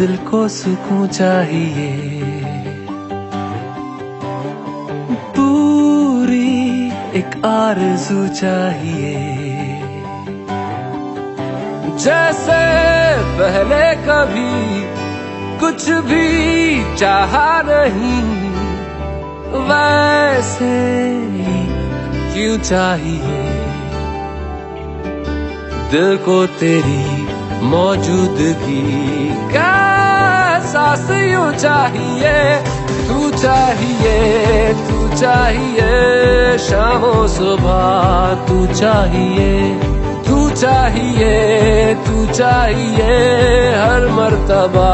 दिल को सुकून चाहिए। पूरी एक आरज़ू चाहिए। जैसे पहले कभी कुछ भी चाहा नहीं, वैसे क्यों चाहिए? दिल को तेरी मौजूदगी का एहसास यूँ चाहिए, तू चाहिए तू चाहिए, शामों सुबह तू चाहिए तू चाहिए तू चाहिए, हर मर्तबा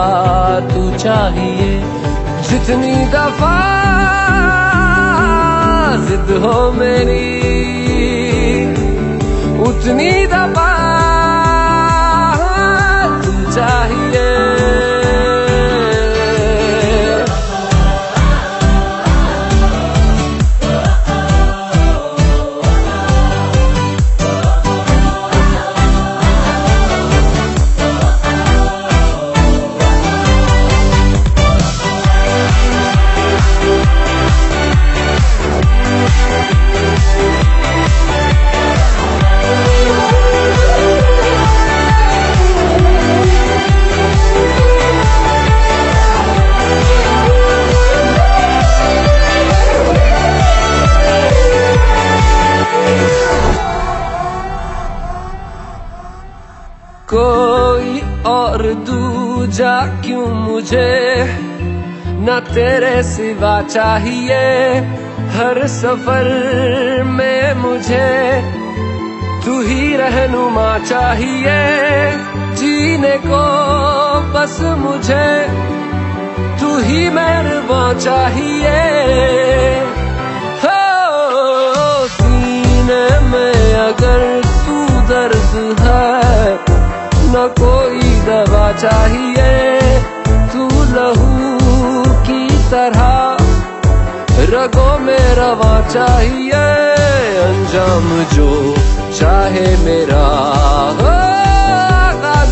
तू चाहिए। जितनी दफ़ा जिद हो मेरी, उतनी दफ़ा कोई और दूजा क्यों मुझे? न तेरे सिवा चाहिए हर सफ़र में मुझे। तू ही रहनुमा चाहिए जीने को बस मुझे। तू ही मेहरबा चाहिए। हो, सीने में अगर तू दर्द है न कोई दवा चाहिए। तू लहू की तरह रगों में रवा चाहिए। अंजाम जो चाहे मेरा।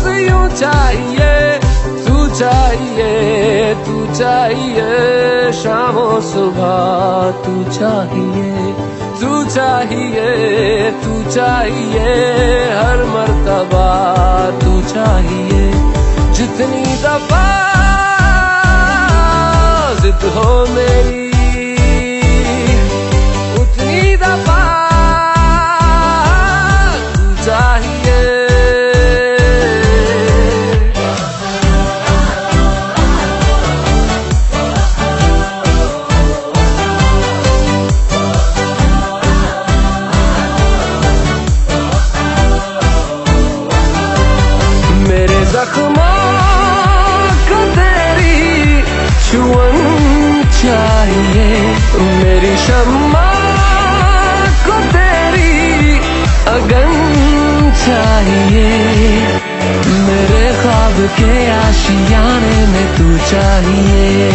यूँ चाहिए। तू चाहिए तू चाहिए। शामों सुबह तू चाहिए। तू चाहिए तू चाहिए हर मर्तबा तू चाहिए। जितनी दफ़ा जिद हो मेरी तेरी अगन चाहिए। मेरे ख्वाब के आशियाने में तू चाहिए।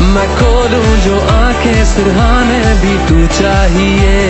मैं खोलूं जो आँखें सुरहाने भी तू चाहिए।